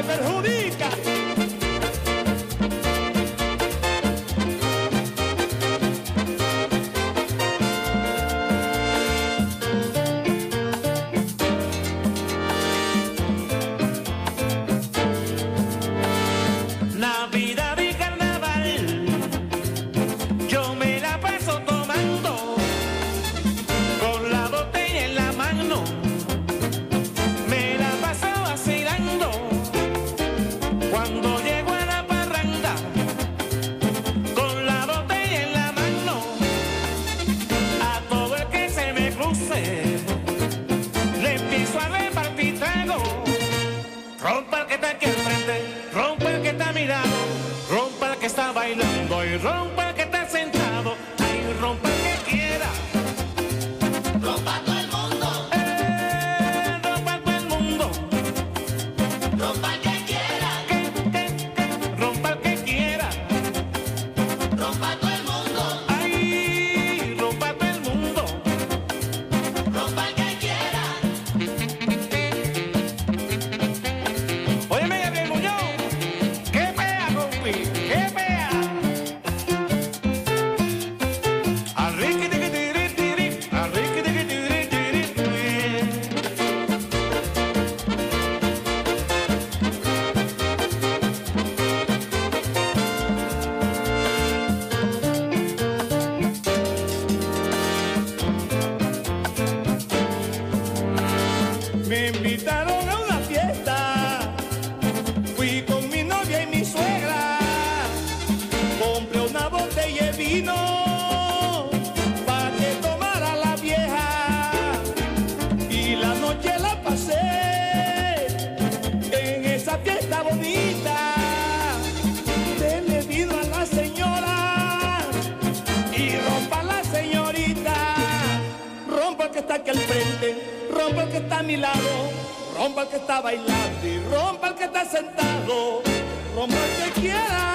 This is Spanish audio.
de perjudica. está bailando y rompa que está sentado, ahí rompa que quiera. Rompa todo el mundo. Eh, rompa todo el mundo. Rompa el que quiera. Rompa el que quiera. Rompa está aquí al frente, rompa el que está a mi lado, rompa el que está bailando y rompa el que está sentado, rompa el que quiera.